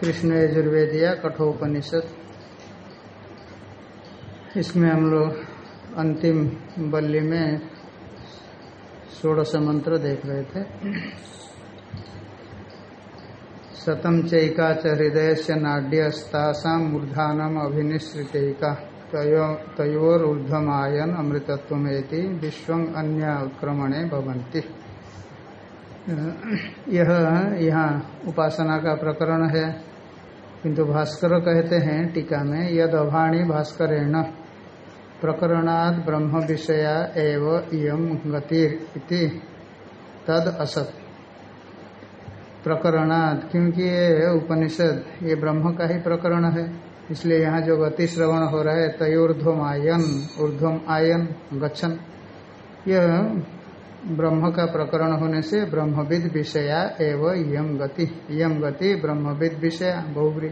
कृष्ण यजुर्वेदिया कठोपनिषद। इसमें हम लोग अंतिम बल्ली में षोड़श मंत्र देख रहे थे। शतम चैका च हृदय से नाड्यस्तासा मूर्धानम अभिनिश्रितैका तयोर ऊर्धमायन अमृतत्वेति विश्व अन्य उत्क्रमणे भवंती यह यहाँ उपासना का प्रकरण है। किंतु भास्कर कहते हैं, टीका में यद अभाणी भास्करेण प्रकरणाद ब्रह्म विषया एव इयम गतिर इति, तद असत। प्रकरणाद क्योंकि ये उपनिषद, ये ब्रह्म का ही प्रकरण है, इसलिए यहाँ जो गति श्रवण हो रहा है तयोर्ध्वम आयन ऊर्ध्वम आयन गच्छन। यह ब्रह्म का प्रकरण होने से ब्रह्मविद विषया एवं यम गति। यम गति ब्रह्मविद विषया बहुब्री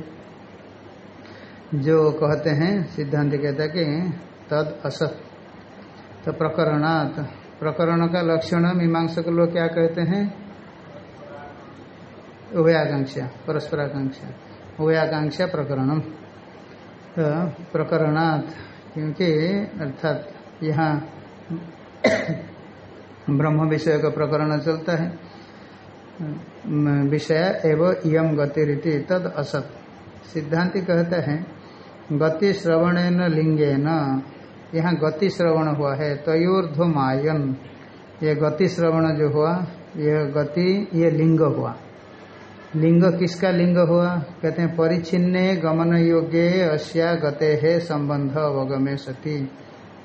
जो कहते हैं, सिद्धांत कहता कि तद असत तो प्रकरणात, प्रकरण का लक्षण मीमांसक लोग क्या कहते हैं? उभयाकांक्षा, परस्पराकांक्षा। उभयाकांक्षा प्रकरणम। तो प्रकरणात, क्योंकि अर्थात यहाँ ब्रह्म विषय का प्रकरण चलता है। विषय एवं यम गति रीति तद असत। सिद्धांति कहता है, गति श्रवण लिंगे न यहाँ गति श्रवण हुआ है, तयोर्ध्वमायन। ये गति श्रवण जो हुआ, यह गति, ये लिंग हुआ। लिंग किसका लिंग हुआ? कहते हैं परिचिन्ने गमन योग्य अस्या गते है संबंध अवगमे सती।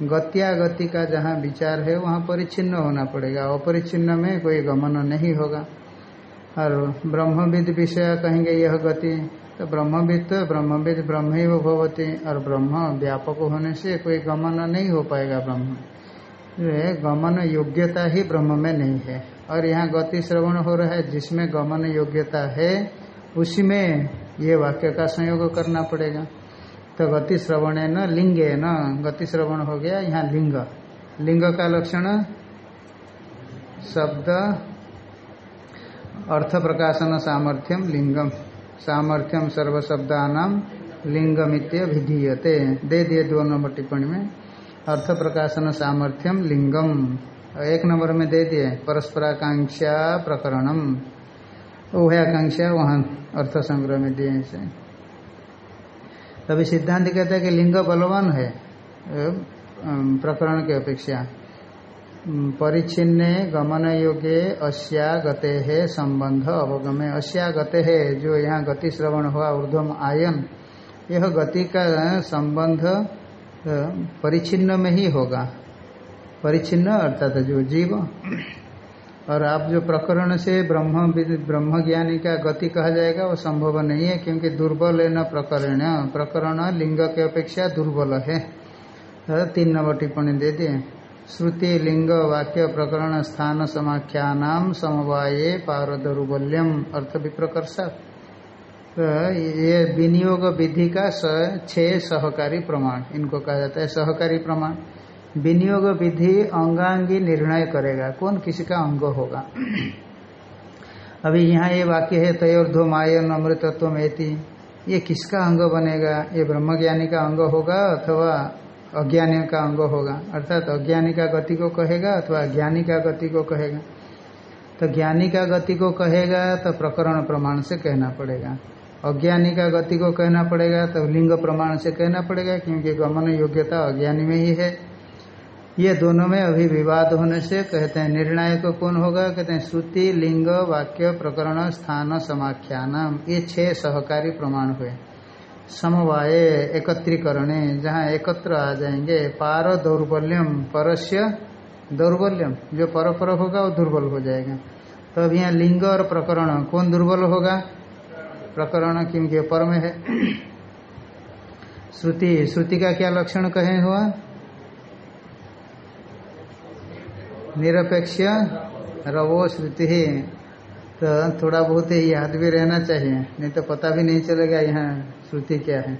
गत्या गति का जहाँ विचार है, वहाँ परिचिन्न होना पड़ेगा। अपरिचिन्न में कोई गमन नहीं होगा। और ब्रह्मविद विषय कहेंगे यह गति तो ब्रह्मविद तो ब्रह्मविद ब्रह्म ही भवती, और ब्रह्म व्यापक होने से कोई गमन नहीं हो पाएगा ब्रह्म। गमन योग्यता ही ब्रह्म में नहीं है। और यहाँ गति श्रवण हो रहा है, जिसमें गमन योग्यता है, उसी में ये वाक्य का संयोग करना पड़ेगा। तो गति श्रवण न, लिंगे न, गति श्रवण हो गया, यहाँ लिंग। लिंग का लक्षण, शब्द, अर्थ प्रकाशन सामर्थ्यम लिंगम। सामर्थ्यम सर्व शब्दानाम लिंगमित्य विधीयते। दे दिए दो नंबर टिप्पणी में। अर्थ प्रकाशन सामर्थ्यम लिंगम। एक नंबर में दे दिए, परस्पराकांक्षा प्रकरणम। उभयाकांक्षा वहाँ अर्थ संग्रह में दिए तभी सिद्धांत कहता है कि लिंग बलवान है प्रकरण के अपेक्षा। परिचिन्ने गमन योगे अस्या गते है संबंध अवगमे। अस्या गते है जो यहाँ गति श्रवण हुआ ऊर्धम आयन, यह गति का संबंध परिचिन्न में ही होगा। परिचिन्न अर्थात जो जीव और आप जो प्रकरण से ब्रह्म ब्रह्म ज्ञानी का गति कहा जाएगा, वो संभव नहीं है, क्योंकि दुर्बल है न प्रकरण। प्रकरण लिंग के अपेक्षा दुर्बल है। तो तीन नंबर टिप्पणी दे दिए श्रुति, लिंग, वाक्य, प्रकरण, स्थान, समाख्यानाम, समवाये, पारदरुबल्यम, अर्थ विप्रकर्षा। तो ये विनियोग विधि का छह सहकारी प्रमाण। इनको कहा जाता है सहकारी प्रमाण। विनियोग विधि अंगांगी निर्णय करेगा। कौन किसी का अंग होगा? अभी यहाँ ये वाक्य है तयोर्धोमायन अमृतत्व मेति ये किसका अंग बनेगा? ये ब्रह्मज्ञानी का अंग होगा अथवा अज्ञानी का अंग होगा? अर्थात अज्ञानी का गति को कहेगा अथवा ज्ञानी का गति को कहेगा? तो ज्ञानी का गति को कहेगा तो प्रकरण प्रमाण से कहना पड़ेगा। अज्ञानी का गति को कहना पड़ेगा तो लिंग प्रमाण से कहना पड़ेगा, क्योंकि गमन योग्यता अज्ञानी में ही है। ये दोनों में अभी विवाद होने से कहते हैं, निर्णायक कौन होगा? कहते हैं, श्रुति, लिंग, वाक्य, प्रकरण, स्थान समाख्यान ये छह सहकारी प्रमाण हुए। समवाय एकत्रीकरणे, जहाँ एकत्र आ जाएँगे। पार दौर्बल्यम, परस्य दौर्बल्यम। जो पर पर होगा, वो दुर्बल हो जाएगा। तो अब यहाँ लिंग और प्रकरण, कौन दुर्बल होगा? प्रकरण क्योंकि पर में है। श्रुति श्रुति का क्या लक्षण कहे हुआ? निरपेक्ष रवो श्रुति ही। तो थोड़ा बहुत ही याद भी रहना चाहिए, नहीं तो पता भी नहीं चलेगा यहाँ श्रुति क्या है।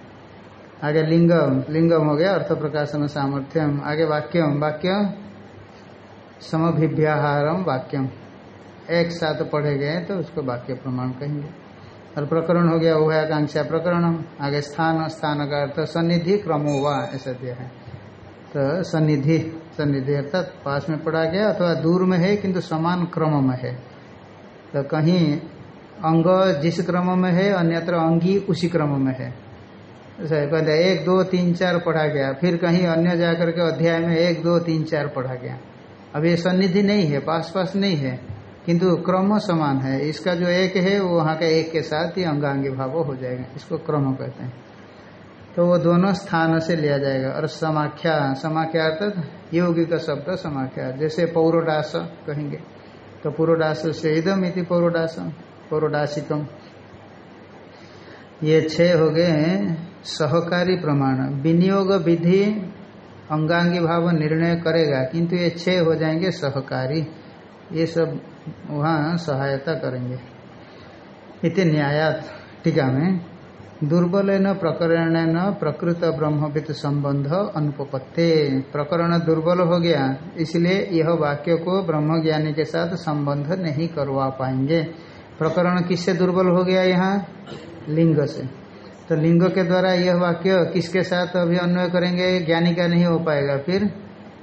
आगे लिंगम लिंगम हो गया, अर्थ प्रकाशन सामर्थ्यम। आगे वाक्यम, वाक्य समभिव्याहारम, वाक्यम। एक साथ पढ़े गए तो उसको वाक्य प्रमाण कहेंगे। और प्रकरण हो गया, उभयाकांक्षा प्रकरण आगे स्थान स्थान का अर्थ सन्निधि क्रमो हुआ ऐसा दिया है। तो सन्निधि सन्निधि अर्थात पास में पड़ा गया अथवा दूर में है, किंतु समान क्रम में है। तो कहीं अंग जिस क्रम में है, अन्यत्र अंगी उसी क्रम में है। पहले एक, दो, तीन, चार पढ़ा गया, फिर कहीं अन्य जाकर के अध्याय में एक, दो, तीन, चार पढ़ा गया। अब ये सन्निधि नहीं है पास पास नहीं है, किंतु क्रम समान है। इसका जो एक है, वो वहाँ का एक के साथ ही अंगांगी भाव हो जाएगा। इसको क्रम कहते हैं। तो वो दोनों स्थान से लिया जाएगा। और समाख्या समाख्या अर्थात योगी का शब्द समाख्या। जैसे पौरोडास कहेंगे तो पूर्वडास से इदम इति पौरोडास, पौरोडासिकम। ये छह हो गए सहकारी प्रमाण। विनियोग विधि अंगांगी भाव निर्णय करेगा, किंतु ये छह हो जाएँगे सहकारी। ये सब वहाँ सहायता करेंगे। इतने न्यायात टीका में दुर्बल न प्रकरण न प्रकृत ब्रह्मविद संबंध अनुपत्ते प्रकरण दुर्बल हो गया, इसलिए यह वाक्य को ब्रह्म ज्ञानी के साथ संबंध नहीं करवा पाएँगे। प्रकरण किससे दुर्बल हो गया यहाँ? लिंग से। तो लिंग के द्वारा यह वाक्य किसके साथ अभी अन्वय करेंगे? ज्ञानी का नहीं हो पाएगा फिर।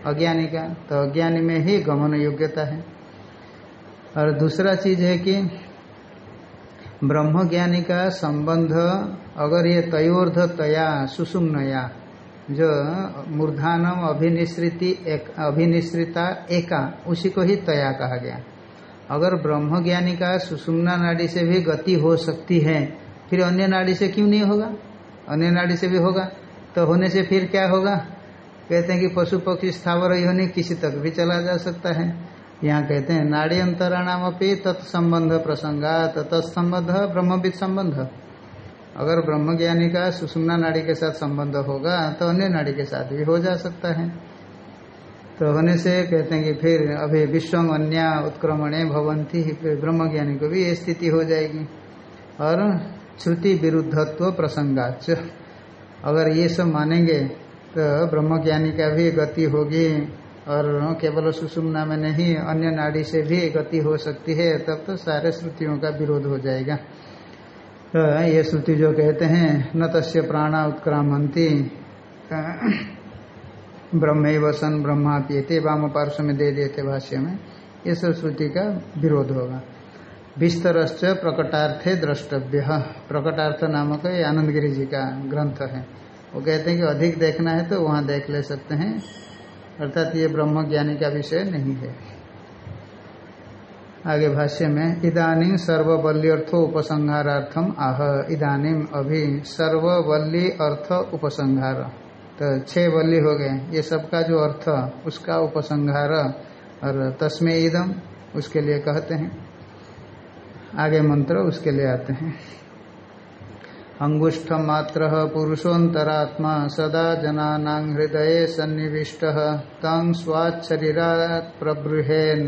अज्ञानी का। तो अज्ञानी में ही गमन योग्यता है। और दूसरा चीज़ है कि ब्रह्म ज्ञानी का संबंध अगर ये तयोर्ध तया सुसुम्नया, जो मूर्धानम अभिनिश्रिति एक अभिनिश्रिता एका, उसी को ही तया कहा गया। अगर ब्रह्म ज्ञानी का सुषुम्ना नाड़ी से भी गति हो सकती है, फिर अन्य नाड़ी से क्यों नहीं होगा? अन्य नाड़ी से भी होगा तो होने से फिर क्या होगा? कहते हैं कि पशु पक्षी स्थावर योनि किसी तक भी चला जा सकता है। यहाँ कहते हैं नाड़ी अंतराणाम अपनी तत्संबंध प्रसंगात तत्संबंध ब्रह्मविद संबंध। अगर ब्रह्म ज्ञानी का सुषुम्ना नाड़ी के साथ संबंध होगा तो अन्य नाड़ी के साथ भी हो जा सकता है। तो होने से कहते हैं कि फिर अभी विश्वम अन्य उत्क्रमणे भवंती फिर ब्रह्म ज्ञानी को भी ये स्थिति हो जाएगी। और श्रुति विरुद्धत्व प्रसंगाच। अगर ये सब मानेंगे तो ब्रह्मज्ञानी का भी गति होगी। और केवल सुषुम्ना में नहीं, अन्य नाड़ी से भी गति हो सकती है, तब तो सारे श्रुतियों का विरोध हो जाएगा। तो ये श्रुति जो कहते हैं, न तस्य प्राणा उत्क्रामंती ब्रह्म वसन ब्रह्मा पियते वाम पार्श्व में दे देते भाष्य में, ये सब श्रुति का विरोध होगा। विस्तरश्च प्रकटार्थे द्रष्टव्य। प्रकटार्थ नामक ये आनंद गिरी जी का ग्रंथ है। वो कहते हैं कि अधिक देखना है तो वहाँ देख ले सकते हैं। अर्थात ये ब्रह्म ज्ञानी का विषय नहीं है। आगे भाष्य में इदानीम सर्ववल्ली अर्थो उपसंहारार्थम आह इदानीम अभी सर्ववल्ली अर्थ उपसंहार। तो छह वल्ली हो गए। ये सबका जो अर्थ, उसका उपसंहार, और तस्में इदम, उसके लिए कहते हैं। आगे मंत्र, उसके लिए आते हैं। अंगुष्ठ मात्र पुरुषोत्तरात्मा सदा जना हृदय सन्निविष्ट। तंग स्वाच्छरीरा प्रबृहेन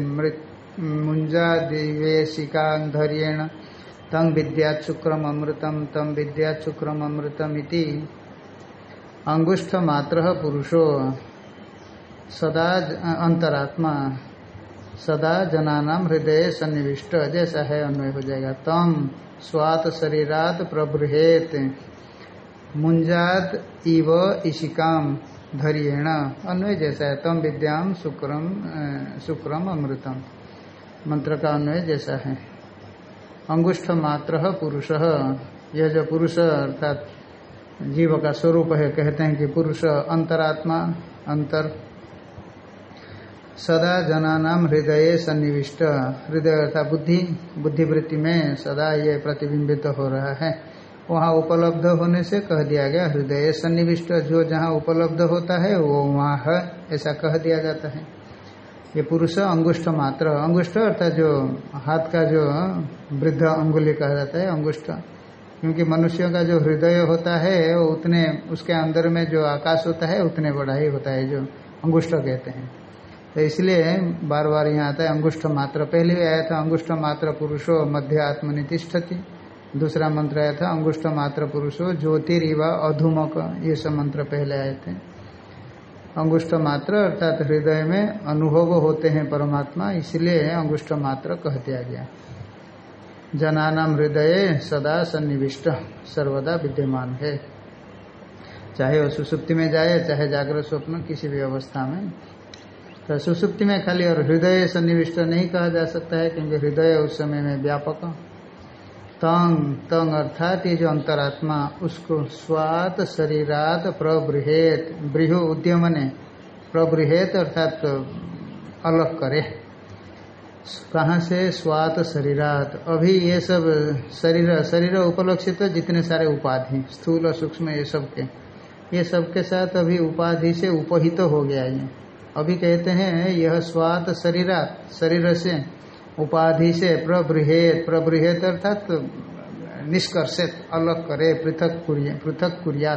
मुंजा दिवेशिकाधर्येण तंग विद्याचुक्रम अमृतम तम विद्याचुक्रम अमृतम अंगुष्ठ मात्र पुरुषो सदा अंतरात्मा सदा जनानाम हृदय सन्निविष्ट। जैसा है अन्वय हो जाएगा। तम स्वात शरीरात प्रबृहेत। मुंजात इव इशिकाम धैर्यण। अन्वय जैसा है, तम विद्याम शुक्रम शुक्रम अमृतम। मंत्र का अन्वय जैसा है। अंगुष्ठ मात्र पुरुष। यह जो पुरुष अर्थात जीव का स्वरूप है, कहते हैं कि पुरुष अंतरात्मा, अंतर सदा जनानाम हृदय सन्निविष्ट। हृदय अर्थात बुद्धि, बुद्धिवृत्ति में सदा ये प्रतिबिंबित तो हो रहा है। वहाँ उपलब्ध होने से कह दिया गया, हृदय सन्निविष्ट जो जहाँ उपलब्ध होता है, वो वहाँ है, ऐसा कह दिया जाता है। ये पुरुष अंगुष्ठ मात्र, अंगुष्ठ अर्थात जो हाथ का जो वृद्ध अंगुली कहा जाता है, अंगुष्ठ। क्योंकि मनुष्यों का जो हृदय होता है, वो उतने, उसके अंदर में जो आकाश होता है, उतने बड़ा ही होता है, जो अंगुष्ठ कहते हैं। तो इसलिए बार बार यहाँ आता है, अंगुष्ठ मात्र पहले भी आया था, अंगुष्ठ मात्र पुरुषो मध्य आत्मनितिष्ठति दूसरा मंत्र आया था, अंगुष्ठ मात्र पुरुषो ज्योतिरिवा अधुमक, ये सब मंत्र पहले आए थे। अंगुष्ठ मात्र अर्थात हृदय में अनुभव होते हैं परमात्मा, इसलिए अंगुष्ठ मात्र कह दिया गया। जनानाम हृदय सदा सन्निविष्ट, सर्वदा विद्यमान है। चाहे वो सुसुप्ति में जाए, चाहे जागृत स्वप्न, किसी भी अवस्था में। तो सुसुप्ति में खाली और हृदय सन्निविष्ट नहीं कहा जा सकता है, क्योंकि हृदय उस समय में व्यापक तंग तंग अर्थात ये जो अंतरात्मा, उसको स्वात शरीरात प्रबृहेत, बृह उद्यम ने प्रबृहेत अर्थात अलग करे। कहाँ से? स्वात शरीरात। अभी ये सब शरीर शरीर उपलक्षित जितने सारे उपाधि, स्थूल, सूक्ष्म ये सब के, ये सब के साथ अभी उपाधि से उपहित तो हो गया ये अभी कहते हैं, यह स्वात शरीरात शरीर से उपाधि से प्रबृहेत प्रबृहेत अर्थात निष्कर्षित अलग करे पृथक पृथक कुरिया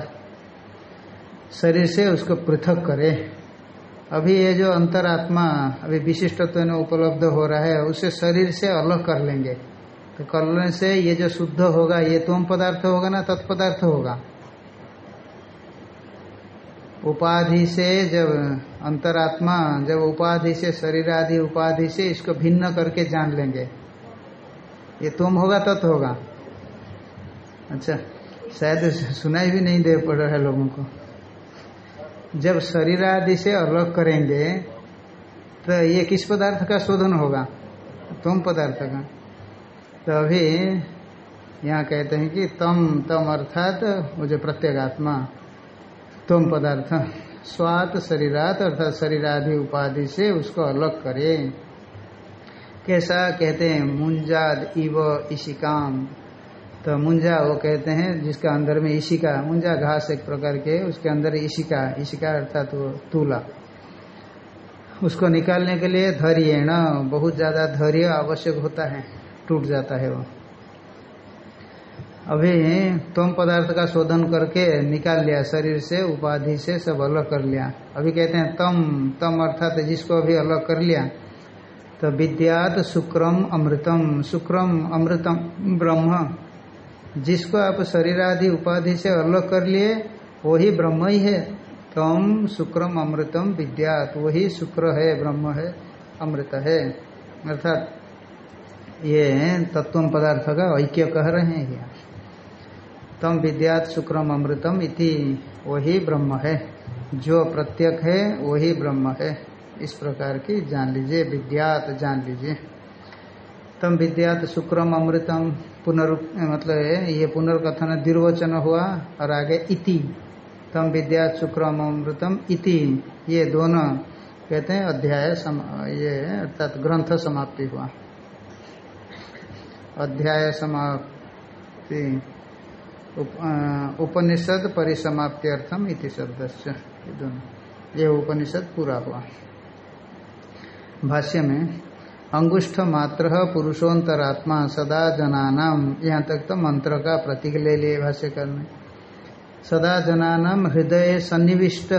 शरीर से उसको पृथक करे। अभी ये जो अंतरात्मा, अभी विशिष्टत्व में उपलब्ध हो रहा है, उसे शरीर से अलग कर लेंगे। तो करने से ये जो शुद्ध होगा, ये तुम पदार्थ होगा ना, तत्पदार्थ होगा। उपाधि से जब अंतरात्मा जब उपाधि से शरीर आदि उपाधि से इसको भिन्न करके जान लेंगे। ये तुम होगा, तत् तो होगा। अच्छा शायद सुनाई भी नहीं दे पड़ रहा है लोगों को। जब शरीर आदि से अलग करेंगे तो ये किस पदार्थ का शोधन होगा? तुम पदार्थ का। तो अभी यहाँ कहते हैं कि तम तम अर्थात वो जो प्रत्येगात्मा, तुम पदार्थ। स्वात शरीरात अर्थात शरीर आदि उपाधि से उसको अलग करे। कैसा? कहते हैं, मुंजाद इव इशिकाम। तो मुंजा वो कहते हैं, जिसका अंदर में इशिका, मुंजा घास एक प्रकार के, उसके अंदर इशिका इशिका अर्थात वो तूला। उसको निकालने के लिए धैर्य न बहुत ज़्यादा धैर्य आवश्यक होता है, टूट जाता है वो। अभी तुम पदार्थ का शोधन करके निकाल लिया, शरीर से, उपाधि से सब अलग कर लिया। अभी कहते हैं तम तम अर्थात जिसको अभी अलग कर लिया तो विद्यात शुक्रम अमृतम। शुक्रम अमृतम ब्रह्म। जिसको आप शरीर आदि उपाधि से अलग कर लिए, वही ब्रह्म ही है। तम शुक्रम अमृतम विद्यात। वही शुक्र है, ब्रह्म है, अमृत है। अर्थात ये तत्व पदार्थ का ऐक्य कह रहे हैं। यहाँ तम विद्यात शुक्रम अमृतम इति वही ब्रह्म है। जो प्रत्यक है वही ब्रह्म है। इस प्रकार की जान लीजिए विद्यात जान लीजिए। तम विद्यात शुक्रम अमृतम पुनरु मतलब ये पुनर्कथन दुर्वचन हुआ और आगे इति। तम विद्या शुक्रम अमृतम इति। ये दोनों कहते हैं अध्याय सम, ये अर्थात ग्रंथ समाप्ति हुआ। अध्याय समाप्ति। उपनिषद परिसमाप्ति अर्थम इति शब्द से दोनों। ये उपनिषद पूरा हुआ। भाष्य में अंगुष्ठ मात्र पुरुषोत्तरात्मा सदा जनानाम यहाँ तक तो मंत्र का प्रतीक ले लिए भाष्य करने सदा जनानाम हृदय सन्निविष्ट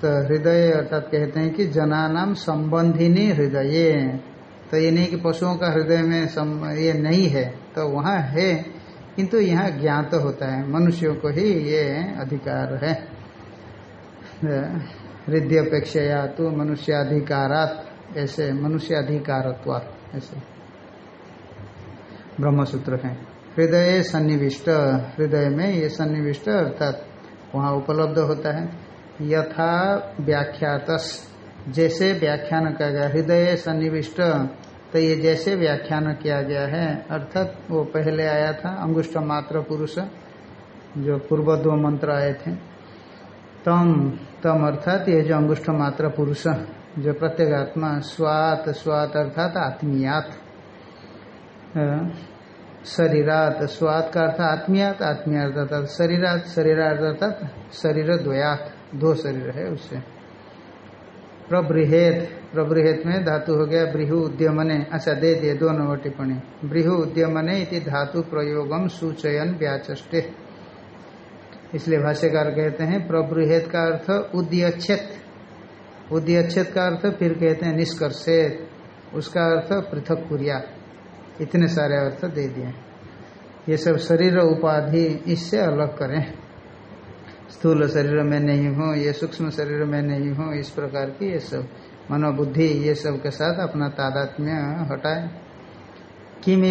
तो हृदय अर्थात कहते हैं कि जनानाम संबंधिनी हृदय। तो ये नहीं कि पशुओं का हृदय में सम, ये नहीं है तो वहाँ है। किंतु यहाँ ज्ञात तो होता है, मनुष्यों को ही ये अधिकार है। हृदय अपेक्षा तो मनुष्याधिकारात, ऐसे मनुष्य अधिकार ऐसे। ब्रह्मसूत्र है। हृदय सन्निविष्ट, हृदय में ये सन्निविष्ट, अर्थात वहाँ उपलब्ध होता है। यथा व्याख्यात जैसे व्याख्यान किया गया हृदय सन्निविष्ट तो ये जैसे व्याख्यान किया गया है, अर्थात वो पहले आया था अंगुष्ठ मात्र पुरुष, जो पूर्व दो मंत्र आए थे। तम तम अर्थात ये जो अंगुष्ठ मात्र पुरुष, जो प्रत्येगात्मा स्वात स्वात अर्थात आत्मीयात शरीरात, स्वात का अर्थ आत्मीयात आत्मीयात अर्थात शरीरात शरीरात अर्थात शरीर द्वयात, दो शरीर है उससे। प्रबृहेत। प्रबृहेत में धातु हो गया बृहु उद्यमने। अच्छा दे दिए दो नंबर टिप्पणी। बृहु उद्यमने इति धातु प्रयोगम सूचयन व्याचे इसलिए भाष्यकार कहते हैं, प्रबृहेत का अर्थ उद्यक्षेत उद्यच्छेद का अर्थ फिर कहते हैं निष्कर्षेत। उसका अर्थ पृथक कुरिया। इतने सारे अर्थ दे दिए। ये सब शरीर उपाधि इससे अलग करें। स्थूल शरीर में नहीं हो, ये सूक्ष्म शरीर में नहीं हो, इस प्रकार की ये सब मनोबुद्धि ये सब के साथ अपना तादात्म्य हटाए। किम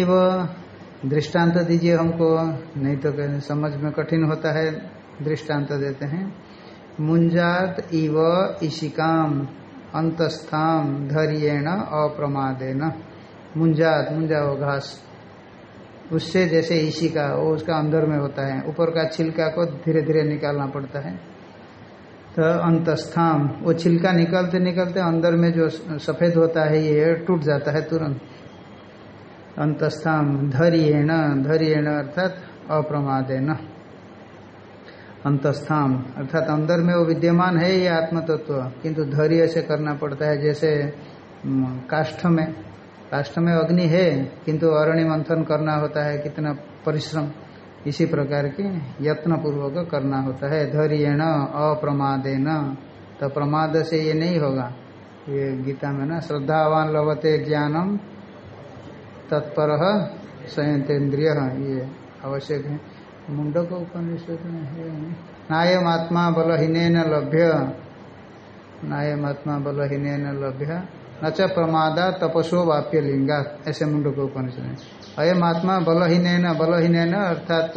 दृष्टांत दीजिए हमको, नहीं तो समझ में कठिन होता है, दृष्टांत देते हैं। मुंजात इव इशिकाम, अंतस्थाम, धैर्येण अप्रमादेन। मुंजात, मुंजा घास उससे जैसे इसी का, वो उसका अंदर में होता है। ऊपर का छिलका को धीरे धीरे निकालना पड़ता है। तो अंतस्थाम वो छिलका निकलते निकलते अंदर में जो सफ़ेद होता है, ये टूट जाता है तुरंत। अंतस्थाम धैर्येण धैर्येण अर्थात अप्रमादेन। अंतस्थाम अर्थात अंदर में वो विद्यमान है ये आत्म तत्व किंतु धैर्य से करना पड़ता है, जैसे काष्ठ में। काष्ठ में अग्नि है, किंतु अरण्य मंथन करना होता है, कितना परिश्रम। इसी प्रकार की यत्न पूर्वक करना होता है। धैर्यण अप्रमादेन। तो प्रमाद से ये नहीं होगा। ये गीता में ना, श्रद्धावान लवते ज्ञानम तत्पर संयंतेन्द्रिय। ये आवश्यक है। मुंडक उपनिषद में है। नायम आत्मा बलहीन लभ्य। नायम आत्मा बलहीन लभ्य। न च प्रमादा तपसो वाप्य लिंगा ऐसे मुंडक उपनिषद अयम आत्मा बलहीन बलहीन अर्थात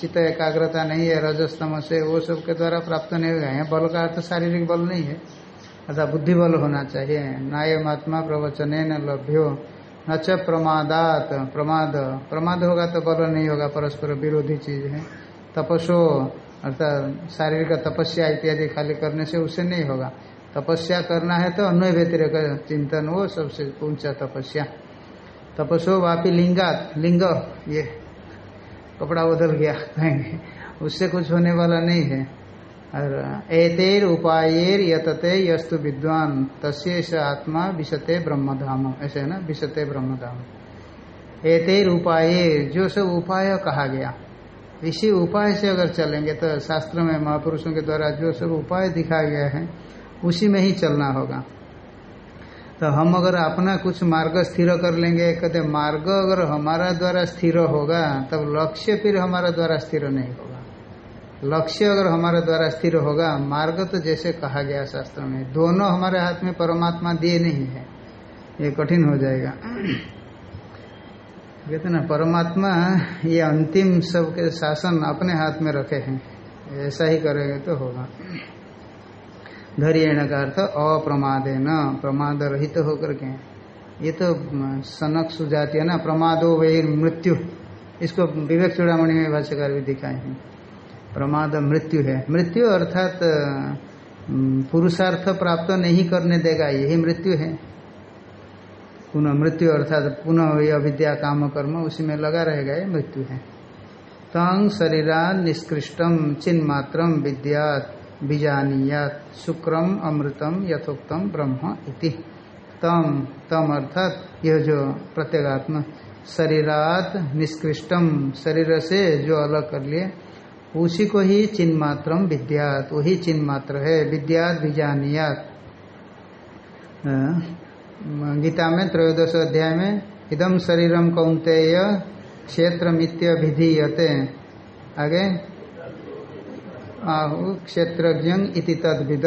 चित्त एकाग्रता नहीं है रजस्तम से वो सब के द्वारा प्राप्त नहीं होगा यहाँ बल का अर्थ शारीरिक बल नहीं है। अर्थात बुद्धि बल होना चाहिए। नायम आत्मा प्रवचन न लभ्यो। न च प्रमादात, प्रमाद। प्रमाद होगा तो बल नहीं होगा, परस्पर विरोधी चीज़ है। तपस्ो, अर्थात शारीरिक तपस्या इत्यादि खाली करने से उसे नहीं होगा। तपस्या करना है तो अन्वय व्यतिरिक चिंतन वो सबसे ऊँचा तपस्या। तपस्व वापी लिंगात, लिंग, ये कपड़ा बदल गया, कहेंगे। उससे कुछ होने वाला नहीं है। और एतेर उपायेर यतते यस्तु विद्वान तस्ेष आत्मा विशते ब्रह्मधाम ऐसे है ना? विशते ब्रह्मधाम एतेर उपायर, जो सब उपाय कहा गया। इसी उपाय से अगर चलेंगे तो शास्त्र में महापुरुषों के द्वारा जो सब उपाय दिखाया गया है उसी में ही चलना होगा। तो हम अगर अपना कुछ मार्ग स्थिर कर लेंगे, कहते मार्ग अगर हमारा द्वारा स्थिर होगा, तब लक्ष्य फिर हमारा द्वारा स्थिर नहीं होगा। लक्ष्य अगर हमारे द्वारा स्थिर होगा, मार्ग तो जैसे कहा गया शास्त्र में, दोनों हमारे हाथ में परमात्मा दिए नहीं है, ये कठिन हो जाएगा। कहते ना, परमात्मा ये अंतिम सबके शासन अपने हाथ में रखे हैं, ऐसा ही करेंगे तो होगा। धैर्य का अर्थ अप्रमादे न प्रमाद रहित तो होकर के। ये तो सनक सुजाती है ना, प्रमादो वही मृत्यु। इसको विवेक चूड़ामणि में भाष्यकार भी दिखाए हैं। प्रमाद मृत्यु है। मृत्यु अर्थात पुरुषार्थ प्राप्त नहीं करने देगा, यही मृत्यु है। पुनः मृत्यु अर्थात पुनः यह अविद्या, काम, कर्म, उसी में लगा रहेगा, ये मृत्यु है। तंग शरीरा निष्कृष्टम चिन्मात्रम विद्यात। बीजानीयात शुक्रम अमृतम यथोक्तम ब्रह्म इति। तम तम अर्थात यह जो प्रत्येगात्म, शरीरात निष्कृष्टम, शरीर से जो अलग कर लिए, उसी को ही चिन्ह मात्रम विद्यात, वही चिन्ह मात्र है, विद्यात बीजानियात। गीता में त्रयोदश अध्याय में इदम शरीरम कौंतेय क्षेत्र मित्य विधीयते आगे आहु क्षेत्रज्ञ इति तद विद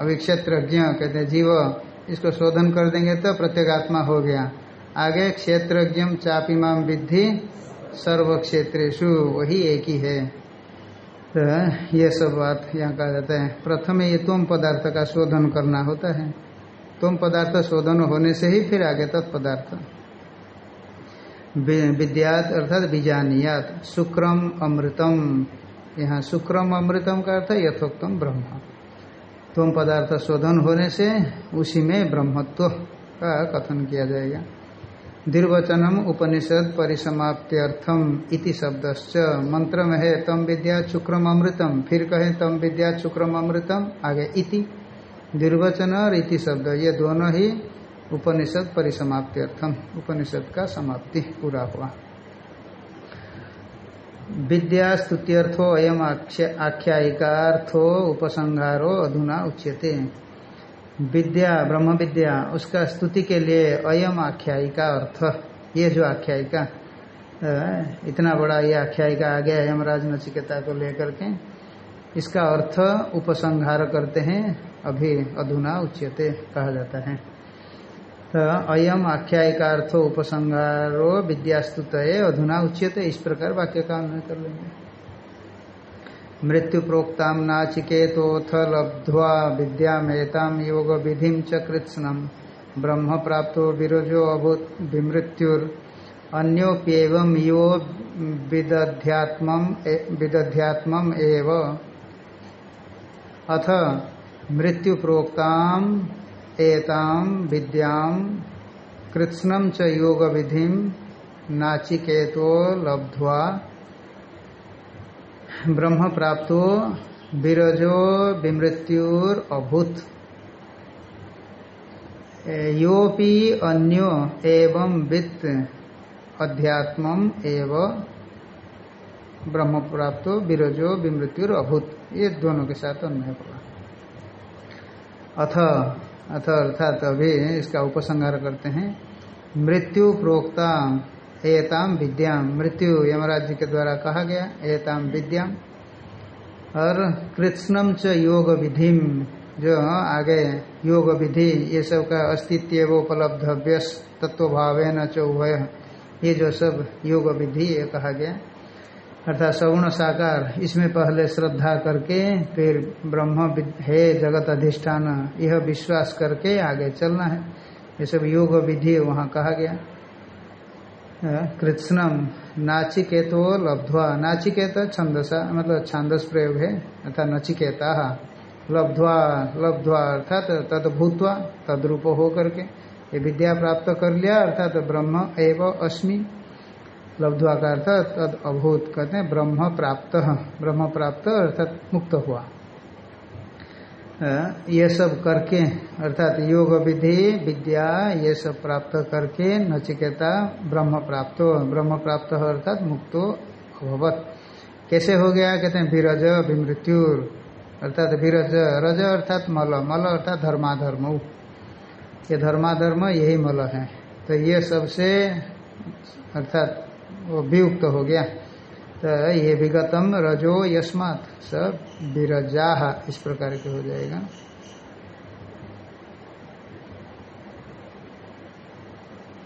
अभी क्षेत्रज्ञ कहते हैं, जीव, इसको शोधन कर देंगे तो प्रत्येगात्मा हो गया। आगे क्षेत्रज्ञ चापिमाम विद्धि सर्व क्षेत्रेशु वही एक ही है। तो ये सब बात यहाँ कहा जाता है। प्रथम ये तुम पदार्थ का शोधन करना होता है। तुम पदार्थ शोधन होने से ही फिर आगे तत्पदार्थ। विद्यात अर्थात बीजानियात, शुक्रम, अमृतम। यहाँ शुक्रम अमृतम का अर्थ यथोक्तम ब्रह्म। तुम पदार्थ शोधन होने से उसी में ब्रह्मत्व का कथन किया जाएगा। दीर्वचनम उपनिषद परिसमाप्त्यर्थम इति शब्दश्च। मंत्र में है, तम विद्या शुक्रम अमृतम। फिर कहे, तम विद्या शुक्रम अमृतम। आगे इति। दीर्वचन और इति शब्द, ये दोनों ही उपनिषद परिसमाप्त्यर्थम। उपनिषद का समाप्ति पूरा हुआ। विद्या स्तुत्यर्थो अयम आख्यायिकार्थो उपसंहारो अधुना उच्यते। विद्या ब्रह्म विद्या उसका स्तुति के लिए अयम आख्यायिका अर्थ। ये जो आख्यायिका इतना बड़ा ये आख्यायिका आ गया यमराज नचिकेता को लेकर के, इसका अर्थ उपसंहार करते हैं, अभी अधुना उच्यते कहा जाता है। तो अयम आख्यायिकार्थ उपसंहारो विद्यास्तुत अधुना उच्यते। इस प्रकार वाक्य का अन्वय कर लेंगे। मृत्यु प्रोक्ता नाचिकेतोथ लब्ध्वा विद्यामेताम योग विधि च कृत्स्नम ब्रह्म प्राप्त विरोजो अभूत विमृत्युर। अन्योप्यव यो विदध्यात्म एव। अथ मृत्यु प्रोक्ताम एताम विद्याम कृत्स्नम च योग विधि नाचिकेतो लब्ध्वा ब्रह्म प्राप्तो विरजो विमृत्युर अभूत योपि अन्यो एवं वित्त अध्यात्म एव ब्रह्म प्राप्त विरजो विमृत्युर अभूत ये दोनों के साथ अन्वय होगा। अथ अथ अर्थात अभी इसका उपसंहार करते हैं। मृत्यु प्रोक्ता एताम विद्याम। मृत्यु यमराज जी के द्वारा कहा गया, एताम विद्याम। और कृष्णम च योग विधिम, जो आगे योग विधि, ये सब का अस्तित्व उपलब्ध व्यस तत्व भाव न चौभय ये जो सब योग विधि, ये कहा गया। अर्थात सगुण साकार, इसमें पहले श्रद्धा करके, फिर ब्रह्म है जगत अधिष्ठान, यह विश्वास करके आगे चलना है। ये सब योग विधि वहाँ कहा गया। कृष्णम नाचिकेतो लब्ध्वा। नाचिकेत छंदसा मतलब छांदस प्रयोग है, अर्थात नचिकेता। लब्ध्वा लब्ध्वा अर्थात तद भूतवा तद्रूप हो करके ये विद्या प्राप्त कर लिया, अर्थात ब्रह्म एवं अस्मि। लब्धवा का अर्थ तद अभूत, कहते हैं ब्रह्म प्राप्त ब्रह्म प्राप्त अर्थात मुक्त हुआ। ये सब करके, अर्थात योग विधि, विद्या, ये सब प्राप्त करके नचिकेता ब्रह्म प्राप्त ब्रह्म प्राप्त अर्थात मुक्तो अभवत। कैसे हो गया? कहते हैं विरज विमृत्यु अर्थात विरज, रज अर्थात मल मल अर्थात धर्माधर्म। ये धर्माधर्म, यही मल है। तो ये सबसे, अर्थात वो वियुक्त हो गया। तो ये विगतम रजो यस्मात सब विरजा, इस प्रकार के हो जाएगा।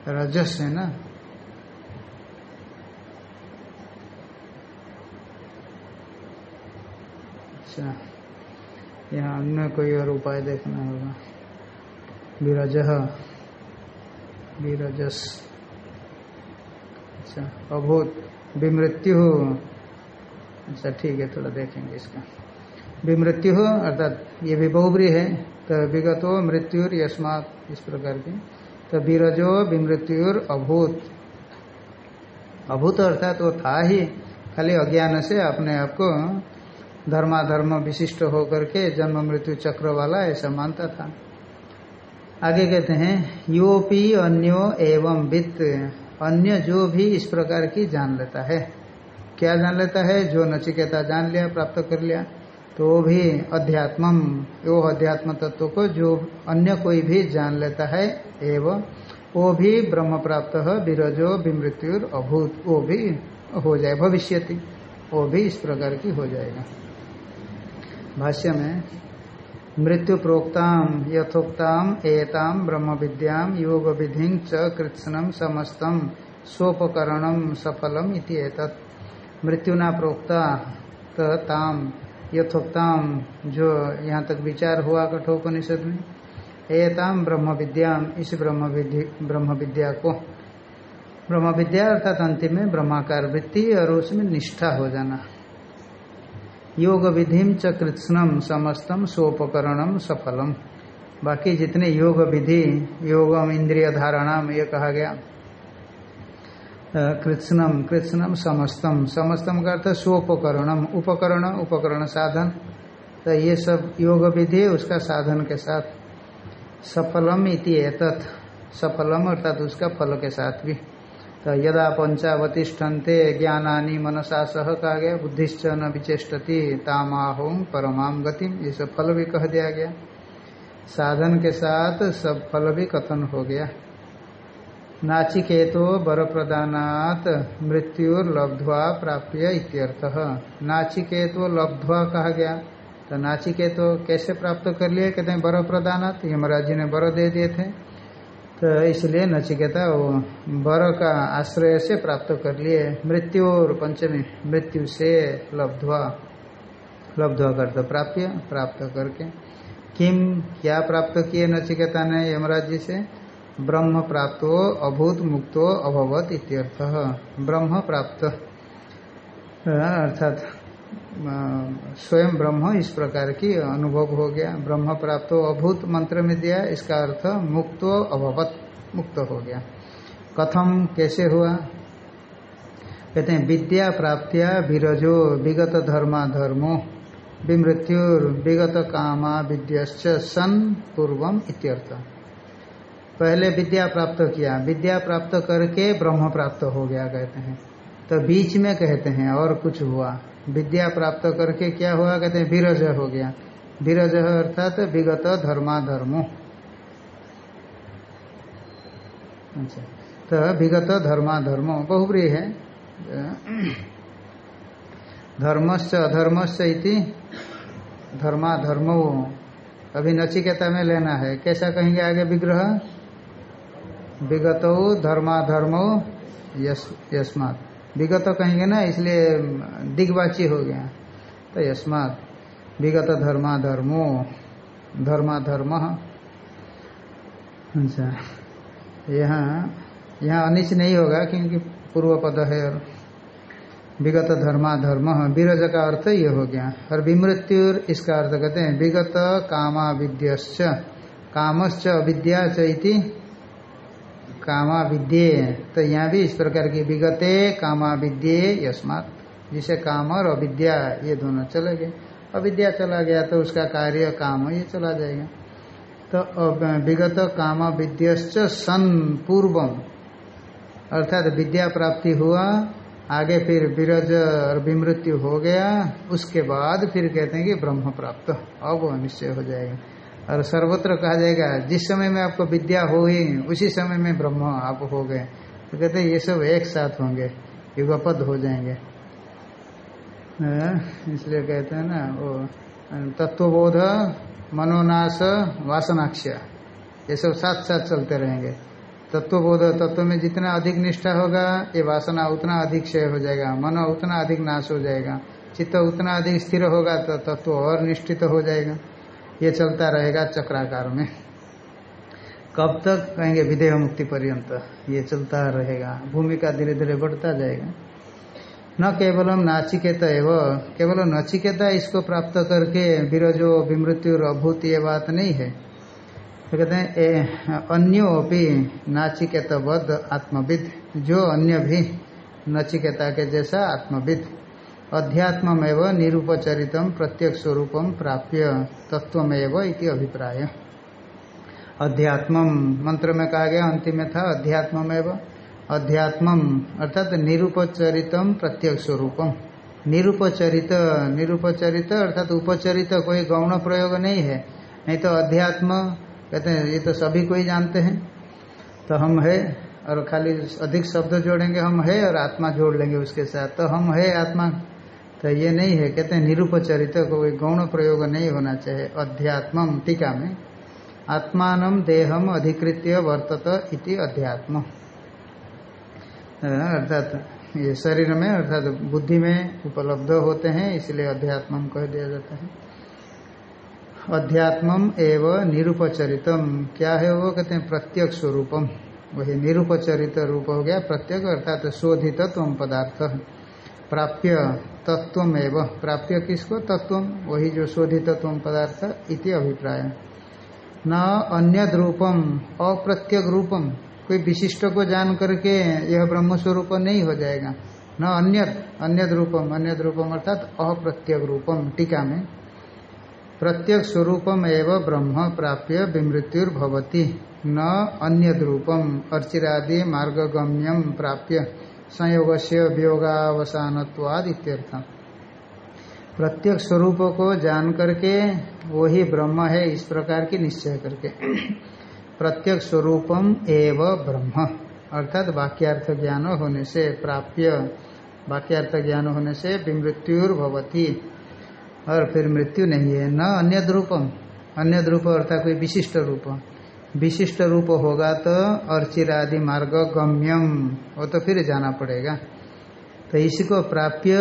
रजस है ना? अच्छा यहाँ अन्य कोई और उपाय देखना होगा। विरज, विरजस। अच्छा। अभूत विमृत्यु हो। अच्छा ठीक है, थोड़ा देखेंगे इसका। विमृत्यु अर्थात ये भी बहुब्री है तो विगतो मृत्युर यस्मात, इस प्रकार की। तो बीरजो विमृत्युर अभूत। अभूत अर्थात वो था ही, खाली अज्ञान से अपने आप को धर्माधर्म विशिष्ट होकर के जन्म मृत्यु चक्र वाला ऐसा मानता था। आगे कहते हैं, योपी अन्यो एवं वित्त अन्य जो भी इस प्रकार की जान लेता है। क्या जान लेता है? जो नचिकेता जान लिया, प्राप्त कर लिया तो वो भी अध्यात्मम वो अध्यात्म तत्व को जो अन्य कोई भी जान लेता है, एवं, वो भी ब्रह्म प्राप्त विरजो विमृत्यु अभूत, वो भी हो जाए, भविष्यति, वो भी इस प्रकार की हो जाएगा। भाष्य में मृत्यु प्रोक्ताम यथोक्ताम एताम ब्रह्म विद्याम योग विधि च कृत्सनम समस्तम स्वोपकरणम सफलम इति एतत्। मृत्युना प्रोक्ता ताम यथोक्ताम जो यहाँ तक विचार हुआ कठोपनिषद में एताम ब्रह्म विद्याम इस ब्रह्म विद्या ब्रह्म विद्या को। ब्रह्म विद्या अर्थात अंतिम में ब्रह्माकार वृत्ति और उसमें निष्ठा हो जाना। योग विधिम च कृत्स्नम समस्तम सोपकरणम सफलम। बाकी जितने योग विधि योगम इंद्रिय धारणाम, ये कहा गया। कृत्स्नम कृत्स्नम समस्तम समस्तम का अर्थ सोपकरणम उपकरण उपकरण साधन। तो ये सब योग विधि उसका साधन के साथ। सफलम इति एतत्। सफलम अर्थात उसका फल के साथ भी। तो यदा पंचावतिष्ठन्ते ज्ञानानी मनसा सह कहा गया बुद्धिश्च न विचेषति तामाहोम परमाम गतिम ये सब फल भी कह दिया गया। साधन के साथ सब फल भी कथन हो गया। नाचिकेतो बर प्रदानात मृत्यु लब्ध्वा प्राप्य इत्यर्थ। नाचिकेतो लब्ध्वा कहा गया। तो नाचिकेतो कैसे प्राप्त कर लिए? कहते हैं बर प्रदानात यमराज जी ने बर दे दिए थे। तो इसलिए नचिकेता वो वर का आश्रय से प्राप्त कर लिए। मृत्यु और पंचमी, मृत्यु से लब्धवा लब्धवा करते प्राप्य, प्राप्त करके। किम क्या प्राप्त किए नचिकेता ने यमराज जी से? ब्रह्म प्राप्त अभूत मुक्तो अभवत इत्यर्थ। ब्रह्म प्राप्त। अर्थात स्वयं ब्रह्म इस प्रकार की अनुभव हो गया। ब्रह्म प्राप्त अभूत मंत्र में दिया, इसका अर्थ मुक्त अभवत मुक्त हो गया। कथम कैसे हुआ? कहते हैं, विद्या प्राप्तिया विरजो विगत धर्मा धर्मो विमृत्युर विगत कामा विद्यश्च सन पूर्वम इत्यर्थ। पहले विद्या प्राप्त किया, विद्या प्राप्त करके ब्रह्म प्राप्त हो गया, कहते हैं। तो बीच में कहते हैं, और कुछ हुआ। विद्या प्राप्त करके क्या हुआ? कहते हैं विरज हो गया। विरज अर्थात विगत धर्मा धर्मो अच्छा। तो विगत धर्मा धर्मो बहुप्रिय है। धर्मश्च अधर्मश्च इति धर्मा धर्मो अभी नचिकेता में लेना है। कैसा कहेंगे आगे विग्रह? विगत धर्मा धर्मो यश यस्मात। विगत कहेंगे ना, इसलिए दिग्वाची हो गया। तो यस्मात विगत धर्मा धर्मो धर्मा धर्म अच्छा। यहाँ यहाँ अनिच नहीं होगा, क्योंकि पूर्व पद है और विगत धर्मा धर्म विरज का अर्थ ये हो गया। और विमृत्यु इसका अर्थ कहते हैं, विगत कामा विद्यश्च कामश्च अविद्या कामा विद्ये तो यहाँ भी इस प्रकार की विगते कामा विद्ये यस्मात। जिसे काम और अविद्या, ये दोनों चले गए। अविद्या चला गया तो उसका कार्य काम ये चला जाएगा। तो विगत काम विद्यश्च सन पूर्वम अर्थात विद्या प्राप्ति हुआ, आगे फिर विरज और विमृत्यु हो गया, उसके बाद फिर कहते हैं कि ब्रह्म प्राप्त। अब निश्चय हो जाएगा। और सर्वत्र कहा जाएगा, जिस समय में आपको विद्या हो ही, उसी समय में ब्रह्म आप हो गए। तो कहते ये सब एक साथ होंगे, युगपद हो जाएँगे। इसलिए कहते हैं ना, वो, तत्वबोध, मनोनाश वासनाक्ष ये सब साथ साथ चलते रहेंगे। तत्वबोध, तत्व में जितना अधिक निष्ठा होगा, ये वासना उतना अधिक क्षय हो जाएगा, मनो उतना अधिक नाश हो जाएगा, चित्त उतना अधिक स्थिर होगा तो तत्व और निष्ठित हो जाएगा। ये चलता रहेगा चक्राकार में। कब तक कहेंगे विदेह मुक्ति पर्यंत, ये चलता रहेगा। भूमिका धीरे धीरे बढ़ता जाएगा। न केवलम नाचिकेता एव केवल नचिकेता इसको प्राप्त करके विरजो, विमृत्यु अभूत ये बात नहीं है। तो कहते हैं अन्यो भी नाचिकेतवद आत्मविद, जो अन्य भी नचिकेता के जैसा आत्मविद। अध्यात्ममेव निरूपचरितम प्रत्यक्ष स्वरूपम प्राप्य तत्वमेव इति अभिप्राय। अध्यात्म मंत्र में कहा गया, अंतिम में था अध्यात्ममेव। अध्यात्मम अर्थात निरूपचरितम प्रत्यक्ष स्वरूपम निरूपचरित निरूपचरित, अर्थात उपचरित, कोई गौण प्रयोग नहीं है। नहीं तो अध्यात्म, कहते हैं, ये तो सभी कोई जानते हैं। तो हम है, और खाली अधिक शब्द जोड़ेंगे, हम है, और आत्मा जोड़ लेंगे उसके साथ। तो हम है आत्मा। तो ये नहीं है, कहते हैं निरूपचरित, कोई गौण प्रयोग नहीं होना चाहिए। अध्यात्म, टीका में, आत्मान देहम अधिकृत्य वर्तत इति अध्यात्म। अर्थात ये शरीर में, अर्थात बुद्धि में उपलब्ध होते हैं, इसलिए अध्यात्म कह दिया जाता है। अध्यात्मम एवं निरूपचरितम। क्या है वो? कहते हैं प्रत्यक्ष स्वरूपम वही निरूपचरित रूप हो गया प्रत्येक अर्थात शोधित तम पदार्थ। प्राप्य तत्व प्राप्य किसको? तत्व वही जो शोधित तत्व पदार्थ इति अभिप्राय। न अन्य रूपम अप्रत्यक रूपम कोई विशिष्ट को जान करके यह ब्रह्म स्वरूप नहीं हो जाएगा। न अन्य अन्य रूपम अन्य रूपम अर्थात अप्रत्यक रूपम टीका में। प्रत्यक स्वरूपम एवं ब्रह्म प्राप्य विमृत्युर्भवती। न अन्य रूपम अर्चिरादि मार्गगम्यम प्राप्य। संयोग से वियोगावसानत्वाद इत्यर्थ प्रत्येक स्वरूप को जान करके वो ही ब्रह्म है, इस प्रकार की निश्चय करके। प्रत्येक स्वरूपम एव ब्रह्म। अर्थात वाक्यार्थ ज्ञान होने से प्राप्य, वाक्यार्थ ज्ञान होने से विमृत्युर्भवती और फिर मृत्यु नहीं है, न अन्य रूपम अन्य रूप अर्थात कोई विशिष्ट रूप। विशिष्ट रूप होगा तो अर्चिरादि मार्ग गम्यम। वो तो फिर जाना पड़ेगा। तो इसी को प्राप्य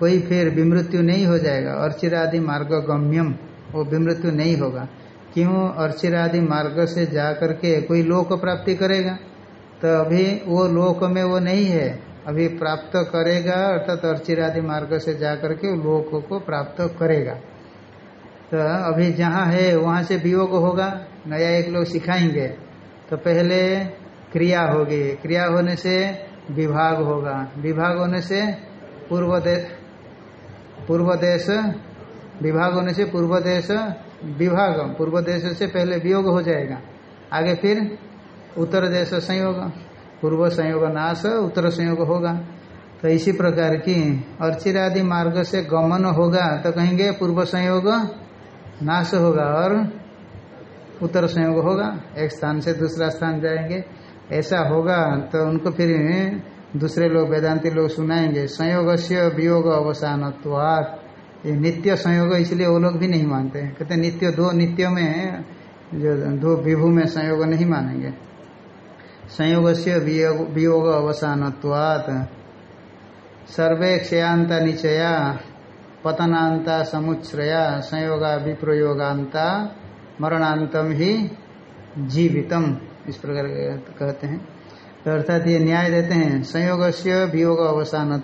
कोई फिर विमृत्यु नहीं हो जाएगा। अर्चिरादि मार्ग गम्यम, वो विमृत्यु नहीं होगा। क्यों? अर्चिरादि मार्ग से जा करके कोई लोक प्राप्ति करेगा। तो अभी वो लोक में वो नहीं है। अभी प्राप्त करेगा, अर्थात अर्चिरादि मार्ग से जा करके लोक को प्राप्त करेगा। तो अभी जहाँ है, वहाँ से वियोग होगा। नया एक लोग सिखाएँगे तो पहले क्रिया होगी। क्रिया होने से विभाग होगा। विभाग होने से पूर्व देश पूर्व देश, विभाग होने से पूर्व देश विभाग पूर्व देश से पहले वियोग हो जाएगा। आगे फिर उत्तर देश संयोग, पूर्व संयोग नाश, उत्तर संयोग होगा। तो इसी प्रकार की अर्चिरादि मार्ग से गमन होगा तो कहेंगे पूर्व संयोग नाश होगा और उत्तर संयोग होगा, एक स्थान से दूसरा स्थान जाएँगे। ऐसा होगा तो उनको फिर दूसरे लोग, वेदांति लोग सुनाएँगे संयोग से वियोग अवसान ये नित्य संयोग, इसलिए वो लोग भी नहीं मानते हैं। कहते नित्य दो नित्य में, जो दो विभू में संयोग नहीं मानेंगे। संयोग से वियोग अवसान सर्वे क्षयांता निचया पतनांता समुच्छ्रया संयोगा विप्रयोगांता मरणांतम ही जीवितम, इस प्रकार कहते हैं। तो अर्थात ये न्याय देते हैं संयोग से वियोग अवसान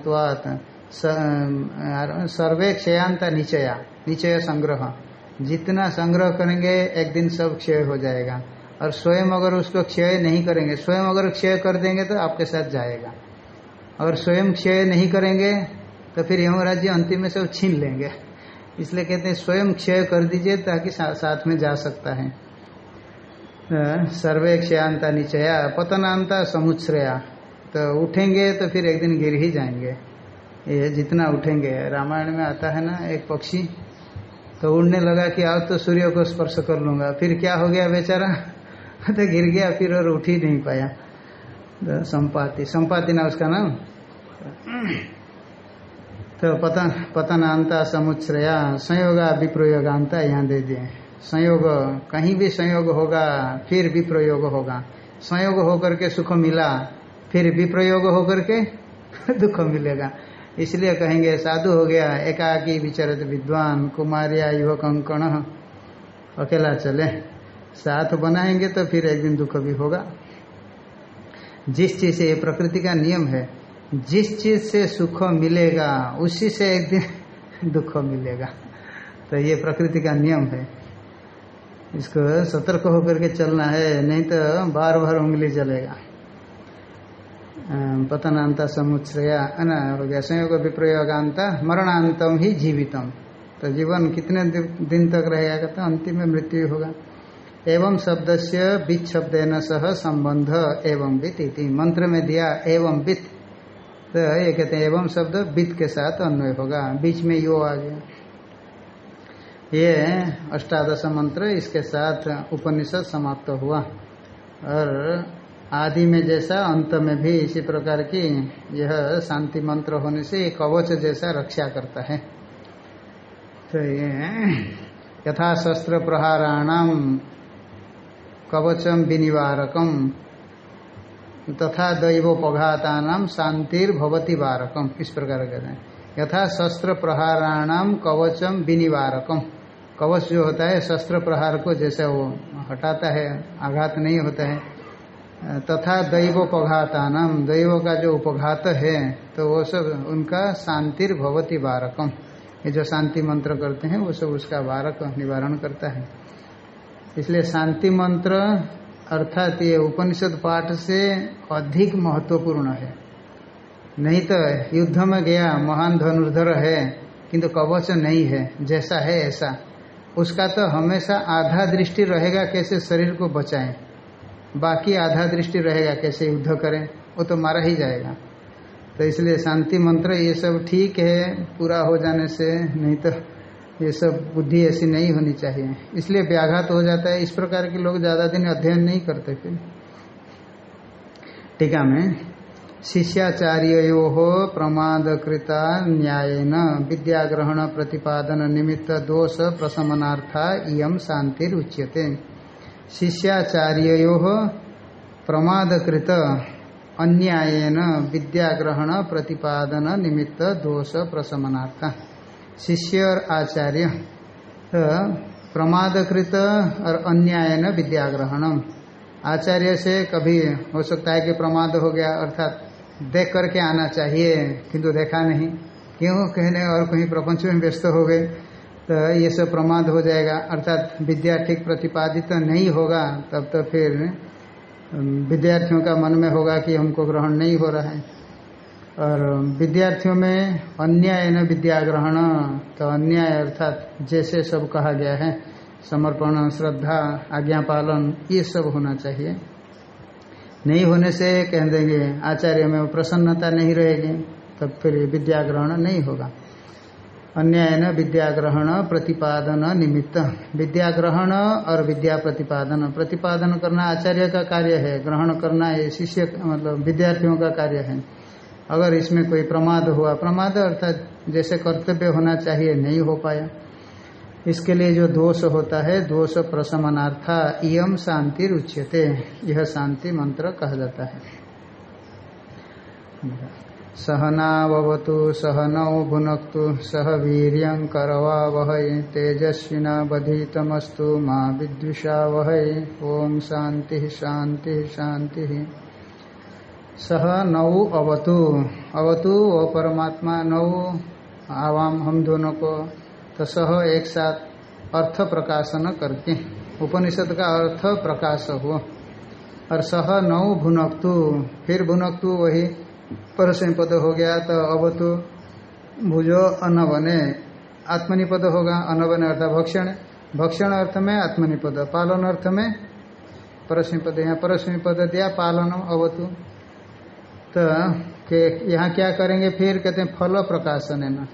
सर्वे क्षयांता निचया, निचय संग्रह। जितना संग्रह करेंगे, एक दिन सब क्षय हो जाएगा। और स्वयं अगर उसको क्षय नहीं करेंगे, स्वयं अगर क्षय कर देंगे तो आपके साथ जाएगा। और स्वयं क्षय नहीं करेंगे तो फिर यमराज्य अंतिम में सब छीन लेंगे। इसलिए कहते हैं स्वयं क्षय कर दीजिए ताकि सा, साथ में जा सकता है। सर्वे क्षयांता निचया पतनांता समुच्छ्रया। तो उठेंगे तो फिर एक दिन गिर ही जाएँगे। ये जितना उठेंगे रामायण में आता है ना एक पक्षी तो उड़ने लगा कि आज तो सूर्य को स्पर्श कर लूँगा। फिर क्या हो गया बेचारा? तो गिर गया फिर और उठ ही नहीं पाया। तो संपाति संपाति ना उसका नाम? तो पतन पतनांता समुच्छ्रया संयोगा विप्रयोगांता यहाँ दे दिए संयोग, कहीं भी संयोग होगा, फिर विप्रयोग होगा। संयोग होकर के सुख मिला, फिर विप्रयोग होकर के दुख मिलेगा। इसलिए कहेंगे, साधु हो गया, एकाकी विचरित विद्वान, कुमारिया युवक अंकण अकेला चले। साथ बनाएँगे तो फिर एक दिन दुख भी होगा। जिस चीज़ से प्रकृति का नियम है जिस चीज़ से सुख मिलेगा, उसी से एक दिन दुख मिलेगा। तो ये प्रकृति का नियम है। इसको सतर्क होकर के चलना है, नहीं तो बार बार उंगली चलेगा पतनांता समुच्छया ना? हो गया संयोग विप्रयोगांता, मरणांतम ही जीवितम। तो जीवन कितने दिन तक रहेगा तो अंतिम में मृत्यु होगा। एवं शब्द से बित शब्द सह संबंध, एवं वित मंत्र में दिया, एवं वित्त। तो ये कहते हैं, एवं शब्द बीत के साथ अन्वय होगा। बीच में यो आ गया। ये अष्टादश मंत्र इसके साथ उपनिषद समाप्त हुआ। और आदि में जैसा, अंत में भी इसी प्रकार की यह शांति मंत्र होने से कवच जैसा रक्षा करता है। तो ये यथा शस्त्र प्रहाराणाम कवचम विनिवारकम। तथा दैवोपघाता नाम शांतिर्भवती वारकम। इस प्रकार कहते हैं। यथा शस्त्र प्रहाराणाम कवचम विनिवारकम। कवच जो होता है शस्त्र प्रहार को जैसे वो हटाता है, आघात नहीं होता है। तथा दैवोपघाता नाम दैव का जो उपघात है तो वो सब उनका शांतिर भवती वारकम। ये जो शांति मंत्र करते हैं, वो सब उसका वारक निवारण करता है। इसलिए शांति मंत्र अर्थात ये उपनिषद पाठ से अधिक महत्वपूर्ण है। नहीं तो युद्ध में गया, महान धनुर्धर है, किंतु कवच नहीं है, जैसा है ऐसा। उसका तो हमेशा आधा दृष्टि रहेगा कैसे शरीर को बचाएँ। बाकी आधा दृष्टि रहेगा कैसे युद्ध करें, वो तो मारा ही जाएगा। तो इसलिए शांति मंत्र ये सब ठीक है, पूरा हो जाने से, नहीं तो ये सब बुद्धि ऐसी नहीं होनी चाहिए। इसलिए व्याघात हो जाता है। इस प्रकार के लोग ज़्यादा दिन अध्ययन नहीं करते फिर टीका में शिष्याचार्यो प्रमादकृता न्यायन विद्याग्रहण प्रतिपादन निमित्त दोष प्रशमनार्था इम शांति उच्यते शिष्याचार्यो प्रमादकृत अन्यायन विद्याग्रहण प्रतिपादन निमित्त दोष प्रशमनार्थ। शिष्य और आचार्य तो प्रमादकृत और अन्यायन विद्याग्रहण आचार्य से कभी हो सकता है कि प्रमाद हो गया, अर्थात देख करके आना चाहिए, किंतु देखा नहीं। क्यों? कहने और कहीं प्रपंच में व्यस्त हो गए तो ये सब प्रमाद हो जाएगा। अर्थात विद्या ठीक प्रतिपादित नहीं होगा, तब तो फिर विद्यार्थियों का मन में होगा कि हमको ग्रहण नहीं हो रहा है। और विद्यार्थियों में अन्याय न विद्या ग्रहण तो अन्याय अर्थात जैसे सब कहा गया है, समर्पण, श्रद्धा, आज्ञा पालन, ये सब होना चाहिए। नहीं होने से कह देंगे, आचार्य में प्रसन्नता नहीं रहेगी, तब फिर विद्या ग्रहण नहीं होगा। अन्याय न विद्या ग्रहण प्रतिपादन निमित्त। विद्या ग्रहण और विद्या प्रतिपादन। प्रतिपादन करना आचार्य का कार्य है, ग्रहण करना ये शिष्य मतलब विद्यार्थियों का कार्य है। अगर इसमें कोई प्रमाद हुआ, प्रमाद अर्थात जैसे कर्तव्य होना चाहिए, नहीं हो पाया। इसके लिए जो दोष होता है, दोष प्रशमनार्था इम शांति रुच्यते, यह शांति मंत्र कहा जाता है। सहनावतु सहनौ भुनक्तु, सह वीर करवा वह तेजस्विना बधीतमस्तु, माँ विद्विषा वह ओम शांति शांति शांति सह नौ अवतु। अवतु ओ परमात्मा नौ। आवाम हम दोनों को। तो सह एक साथ अर्थ प्रकाशन करके। उपनिषद का अर्थ प्रकाश हो। और सह नौ भुनक्तु। फिर भुनक्तु वही परसमी पद हो गया तो अब तो भुजो अनवने। आत्मनिपद होगा। अनवने अर्थात भक्षण। भक्षण अर्थ में आत्मनिपद। पालन अर्थ में परसमी यहाँ परसमी पद दिया पालन अवतु। तो यहाँ क्या करेंगे? फिर कहते हैं, फल प्रकाशन है ना।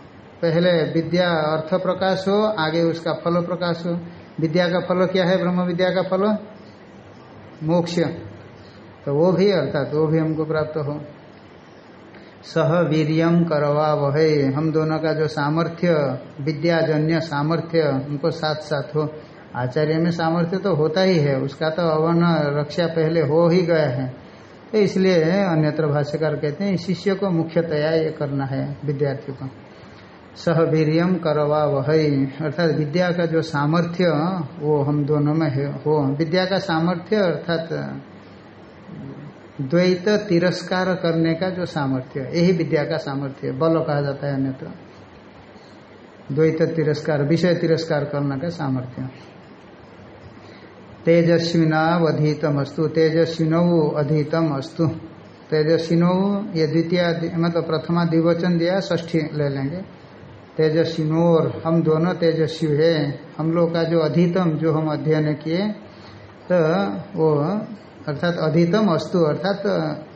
पहले विद्या अर्थ प्रकाश हो, आगे उसका फल प्रकाश हो। विद्या का फल क्या है? ब्रह्म विद्या का फल? मोक्ष। तो वो भी, अर्थात वो भी हमको प्राप्त हो। सह वीरियम करवा वह। हम दोनों का जो सामर्थ्य, विद्याजन्य सामर्थ्य, उनको साथ साथ हो। आचार्य में सामर्थ्य तो होता ही है। उसका तो अवन रक्षा पहले हो ही गया है। इसलिए अन्यत्र भाष्यकार कहते हैं, शिष्य को मुख्यतया ये करना है, विद्यार्थी को। सह वीरियम करवा वह। अर्थात विद्या का जो सामर्थ्य, वो हम दोनों में है, हो। विद्या का सामर्थ्य, अर्थात द्वैत तिरस्कार करने का जो सामर्थ्य, यही विद्या का सामर्थ्य, बल कहा जाता है अन्यत्र। द्वैत तिरस्कार, विषय तिरस्कार करने का सामर्थ्य। तेजस्विनावधीतम अस्तु तेजस्विनौ अधीतम अस्तु तेजस्विनौ ये द्वितीय मतलब प्रथमा द्विवचन दिया ष्ठी ले लेंगे। तेजस्विनोर, हम दोनों तेजस्वी है। हम लोग का जो अधीतम, जो हम अध्ययन किए तो वो अर्थात अधीतम अस्तु अर्थात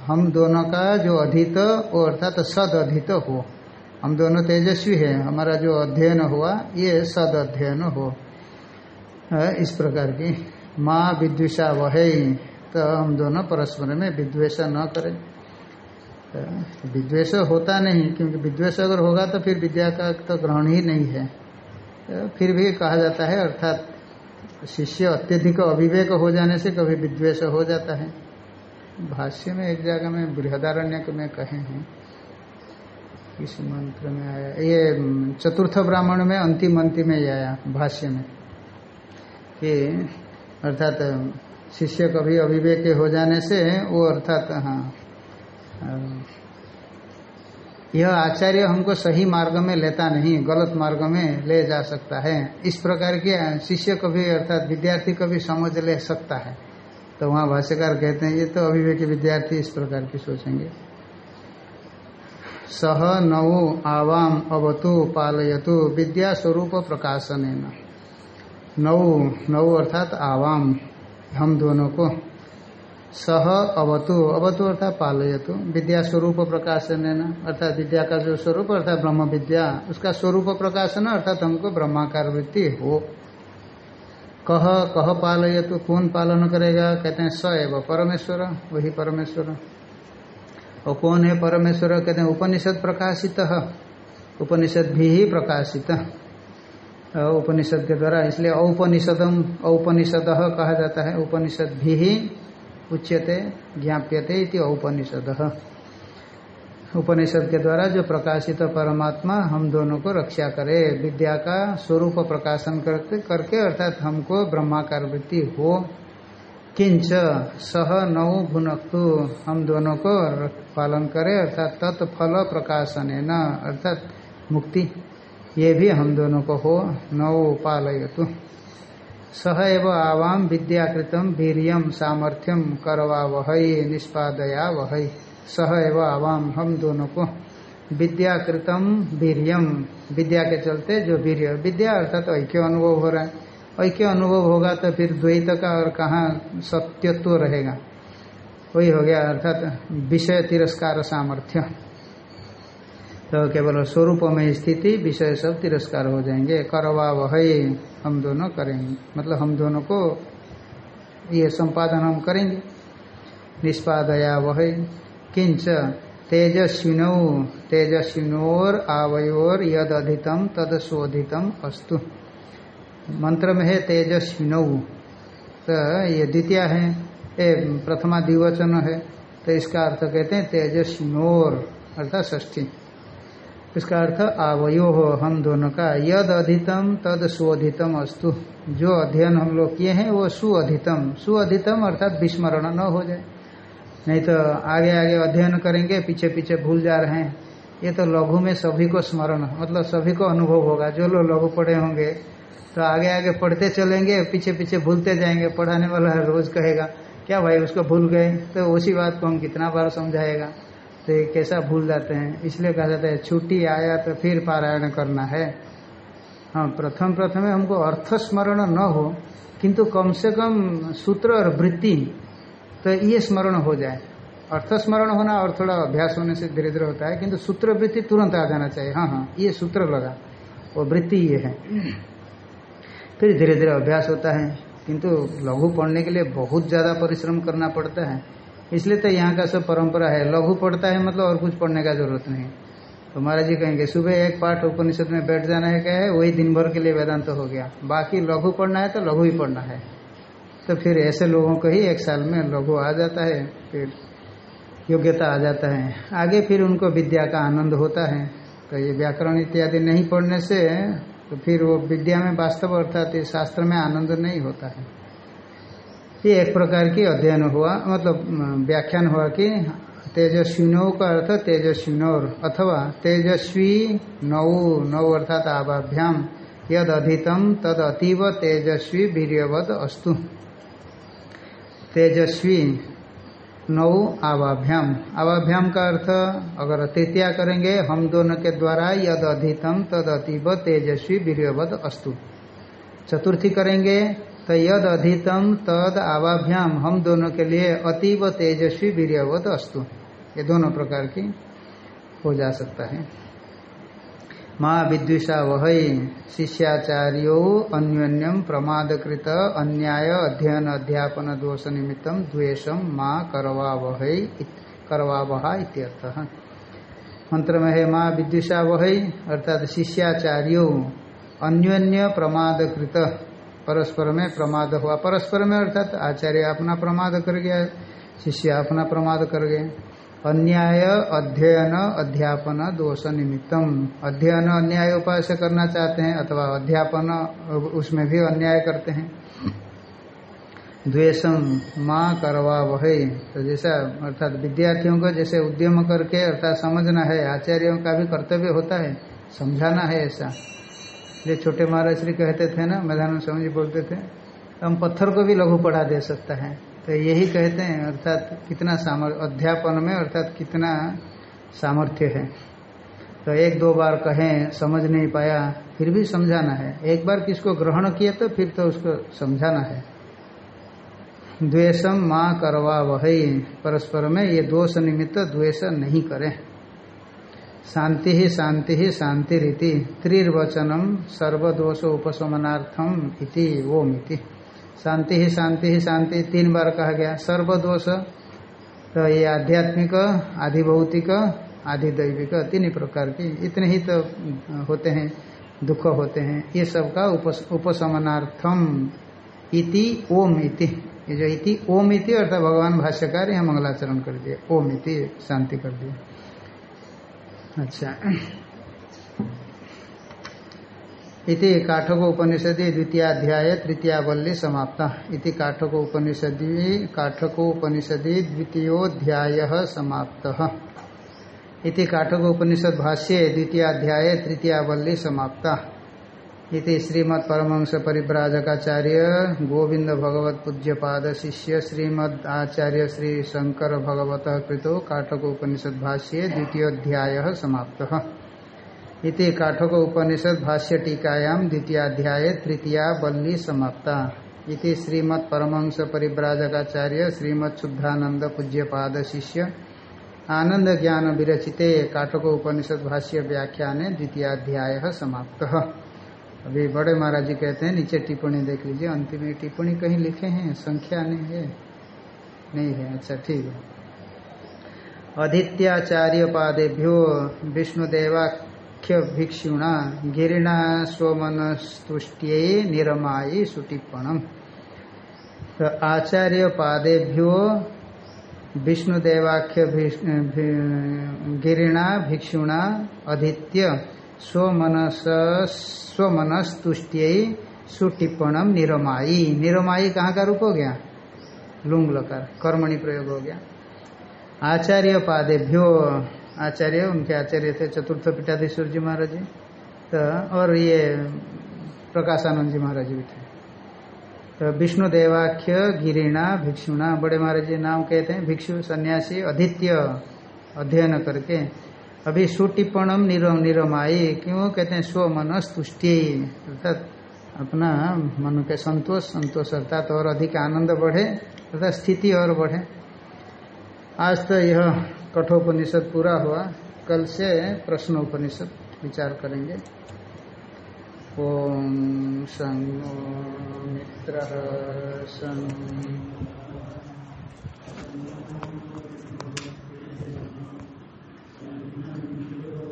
हम दोनों का जो अधित, वो अर्थात सद अधित हो। हम दोनों तेजस्वी है। हमारा जो अध्ययन हुआ, ये सद अध्ययन हो। इस प्रकार की। माँ विद्वेषा वह तो हम दोनों परस्पर में विद्वेष न करें। तो विद्वेष होता नहीं, क्योंकि विद्वेष अगर होगा तो फिर विद्या का तो ग्रहण ही नहीं है। तो फिर भी कहा जाता है, अर्थात शिष्य अत्यधिक अविवेक हो जाने से कभी विद्वेष हो जाता है। भाष्य में एक जगह में बृहदारण्य में कहे हैं। किस मंत्र में आया। ये चतुर्थ ब्राह्मण में अंतिम अंतिम में आया भाष्य में। कि अर्थात शिष्य कभी अविवेक हो जाने से वो अर्थात हाँ यह आचार्य हमको सही मार्ग में लेता नहीं, गलत मार्ग में ले जा सकता है। इस प्रकार के शिष्य कभी अर्थात विद्यार्थी कभी समझ ले सकता है। तो वहाँ भाष्यकार कहते हैं, ये तो अभिवेकी विद्यार्थी इस प्रकार की सोचेंगे। सह नौ आवाम अवतु पालयतु विद्या स्वरूप प्रकाशन नौ नौ अर्थात आवाम, हम दोनों को। सह अवतु अवतु अर्थात पालयतु। विद्या स्वरूप प्रकाशन है ना? अर्थात विद्या का जो स्वरूप, अर्थात ब्रह्म विद्या, उसका स्वरूप प्रकाशन अर्थात हमको ब्रह्माकार वृत्ति हो। कह कह पालयतु, कौन पालन करेगा? कहते हैं स एव, परमेश्वर, वही परमेश्वर। और कौन है परमेश्वर? कहते हैं उपनिषद प्रकाशित। उपनिषद भी प्रकाशित। उपनिषद के द्वारा। इसलिए औपनिषदम, औपनिषद कहा जाता है। उपनिषद भी ही उच्यते, ज्ञाप्यते इति औपनिषद। उपनिषद के द्वारा जो प्रकाशित परमात्मा, हम दोनों को रक्षा करे। विद्या का स्वरूप प्रकाशन करते, करके अर्थात हमको ब्रह्माकार वृत्ति हो। किंच सह नौ भुनक्तु, हम दोनों को पालन करे। अर्थात तत्फल प्रकाशन न अर्थात मुक्ति। ये भी हम दोनों को हो, नौ पालयतु सह एव आवाम विद्याकृतम वीरियम सामर्थ्यम करवा वह निष्पादया वह। सह एव आवाम हम दोनों को। विद्याकृतम वीरियम विद्या के चलते जो वीर्य, विद्या अर्थात ऐक्य अनुभव हो रहा है। ऐक्य अनुभव होगा तो फिर द्वैत का और कहाँ सत्यत्व रहेगा। वही हो गया अर्थात विषय तिरस्कार सामर्थ्य। तो केवल स्वरूप में स्थिति, विषय सब तिरस्कार हो जाएँगे। करवा वह हम दोनों करेंगे। मतलब हम दोनों को ये संपादन हम करेंगे। निष्पादया वह किंच, तेजस्विनौ, तेजस्विनोर आवयोर यद अधितम तद शोधितम अस्तु। मंत्र में है तेजस्विनौ। तो ये द्वितीय है, ये प्रथमा द्विवचन है। तो इसका अर्थ कहते हैं तेजस्विनोर, अर्थात ष्ठी इसका अर्थ आवयो हो हम दोनों का। यद अधितम, तद सुअधितम अस्तु। जो अध्ययन हम लोग किए हैं, वो सुअधितम। सुअधितम अर्थात विस्मरण न हो जाए। नहीं तो आगे आगे अध्ययन करेंगे, पीछे पीछे भूल जा रहे हैं। ये तो लघु में सभी को स्मरण मतलब सभी को अनुभव होगा। जो लोग लघु पढ़े होंगे तो आगे आगे पढ़ते चलेंगे, पीछे पीछे भूलते जाएँगे। पढ़ाने वाला रोज कहेगा, क्या भाई उसको भूल गए? तो उसी बात को हम कितना बार समझाएगा। तो कैसा भूल जाते हैं? इसलिए कहा जाता है, छुट्टी आया तो फिर पारायण करना है। हाँ प्रथम प्रथम हमको अर्थ स्मरण न हो, किंतु कम से कम सूत्र और वृत्ति तो ये स्मरण हो जाए। अर्थ स्मरण होना और थोड़ा अभ्यास होने से धीरे धीरे होता है, किंतु सूत्र वृत्ति तुरंत आ जाना चाहिए। हाँ हाँ ये सूत्र लगा, वो वृत्ति ये है। फिर धीरे धीरे अभ्यास होता है, किंतु लघु पढ़ने के लिए बहुत ज़्यादा परिश्रम करना पड़ता है। इसलिए तो यहाँ का सब परंपरा है। लघु पढ़ता है मतलब और कुछ पढ़ने का ज़रूरत नहीं। तो महाराज जी कहेंगे, सुबह एक पाठ उपनिषद में बैठ जाना है, क्या है? वही दिन भर के लिए वेदांत तो हो गया। बाकी लघु पढ़ना है तो लघु ही पढ़ना है। तो फिर ऐसे लोगों को ही एक साल में लघु आ जाता है, फिर योग्यता आ जाता है। आगे फिर उनको विद्या का आनंद होता है। तो ये व्याकरण इत्यादि नहीं पढ़ने से तो फिर वो विद्या में वास्तव अर्थात शास्त्र में आनंद नहीं होता है। ये एक प्रकार की अध्ययन हुआ मतलब व्याख्यान हुआ कि तेजस्विनो का अर्थ तेजस्विनोर अथवा तेजस्वी नौ नौ अर्थात आवाभ्याम, यद अधितम, तद अतीव तेजस्वी वीर्यवद अस्तु। तेजस्वी नौ आवाभ्याम। आवाभ्याम का अर्थ, अगर तृतीया करेंगे, हम दोनों के द्वारा यद अधितम, तद अतीब तेजस्वी वीर्यवद अस्तु। चतुर्थी करेंगे तो यद अधितम तद आवाभ्याम हम दोनों के लिए अतीब तेजस्वी वीरवत अस्तु। ये दोनों प्रकार की हो जा सकता है। माँ विद्विषा वह शिष्याचार्यो अन्योन्यम प्रमादकृत अन्याय अध्ययन अध्यापन दोष निमित्तम द्वेषम माँ करवा वह करवा वहा इत्यर्थ। मंत्र में है, माँ विद्विषा वह, अर्थात शिष्याचार्यो अन्योन्य प्रमादकृत परस्पर में प्रमाद हुआ। परस्पर में अर्थात आचार्य अपना प्रमाद कर गया, शिष्य अपना प्रमाद कर गए। अन्याय अध्ययन अध्यापन दोष निमित्तम। अध्ययन अन्याय उपाय से करना चाहते हैं अथवा अध्यापन उसमें भी अन्याय करते हैं। द्वेषम माँ करवा वह। तो जैसा अर्थात विद्यार्थियों को जैसे उद्यम करके अर्थात समझना है, आचार्यों का भी कर्तव्य होता है, समझाना है ऐसा। इसलिए छोटे महाराज श्री कहते थे ना मैदान स्वामी जी बोलते थे, हम पत्थर को भी लघु पढ़ा दे सकता है। तो यही कहते हैं, अर्थात कितना सामर्थ्य अध्यापन में अर्थात कितना सामर्थ्य है। तो एक दो बार कहें, समझ नहीं पाया, फिर भी समझाना है। एक बार किसको ग्रहण किया तो फिर तो उसको समझाना है। द्वेषम माँ करवा वही, परस्पर में ये दोष निमित्त द्वेष नहीं करें। शांति ही शांति ही शांति रीति त्रिर्वचनम सर्वदोष उपशमनार्थम इति वो मिति शांति ही शांति ही शांति तीन बार कहा गया। सर्वदोष तो ये आध्यात्मिक आधिभौतिक आधिदैविक आधि दैविक तीन प्रकार की इतने ही तो होते हैं, दुख होते हैं। ये सब का उपशमनार्थम इति ओम इति। ये जो इति ओम इति, अर्थात भगवान भाष्यकार यहाँ मंगलाचरण कर दिए ओम इति, शांति कर दिए अच्छा। इति काठक उपनिषदि द्वितीयाध्याय तृतीयावल्ली समाप्त। इति काठक उपनिषदि काठक उपनिषदि द्वितीयोध्याय समाप्त। इति काठक उपनिषद भाष्ये द्वितीयाध्याय तृतीयावल्ली समाप्ता। इति श्रीमद परमंश परिव्राजकाचार्य गोविंद भगवत पूज्य पाद शिष्य श्रीमद आचार्य श्री शंकर भगवत कृतो काठक उपनिषद भाष्ये द्वितीयोध्याय समाप्त। इति काठक उपनिषद भाष्य टीकायाम द्वितीयाध्याय तृतीया बल्ली समाप्ता। इति श्रीमद परमंश परिव्राजकाचार्य श्रीमद शुद्धानंद पूज्य पाद शिष्य आनंद ज्ञान विरचिते काटक उपनिषद भाष्य व्याख्यान द्वितीयाध्याय समाप्त। अभी बड़े महाराज जी कहते हैं, नीचे टिप्पणी देख लीजिए, अंतिम टिप्पणी कहीं लिखे हैं, संख्या नहीं है। नहीं है अच्छा ठीक है। अधित्याचार्य पादेभ्यो विष्णुदेवाख्य भिक्षुणा गिरिणा स्वमनस्तुष्ट्य निरमायी सुटिप्पणम। तो आचार्य पादेभ्यो विष्णुदेवाख्य गिरिणा भिक्षुणा अधित्य स्वमनस स्वमनस सुटिप्पणम निरमाई निरमाई कहाँ का रूप हो गया? लुंग लकार कर्मणि प्रयोग हो गया। आचार्य पादेभ्यो आचार्य, उनके आचार्य थे चतुर्थ पीठाधीश्वर जी महाराज जी। तो और ये प्रकाशानंद जी महाराज भी थे। तो विष्णु देवाख्य गिरिणा, भिक्षुणा, बड़े महाराज जी नाम कहते हैं। भिक्षु, सन्यासी अधित्य अध्ययन करके अभी सुटिप्पणम निरम निरमाई क्यों? कहते हैं, स्व मनस तुष्टि अर्थात अपना मन के संतोष संतोष अर्थात और अधिक आनंद बढ़े, अर्थात स्थिति और बढ़े। आज तो यह कठोपनिषद पूरा हुआ। कल से प्रश्नोपनिषद विचार करेंगे। ॐ सं मित्र सन्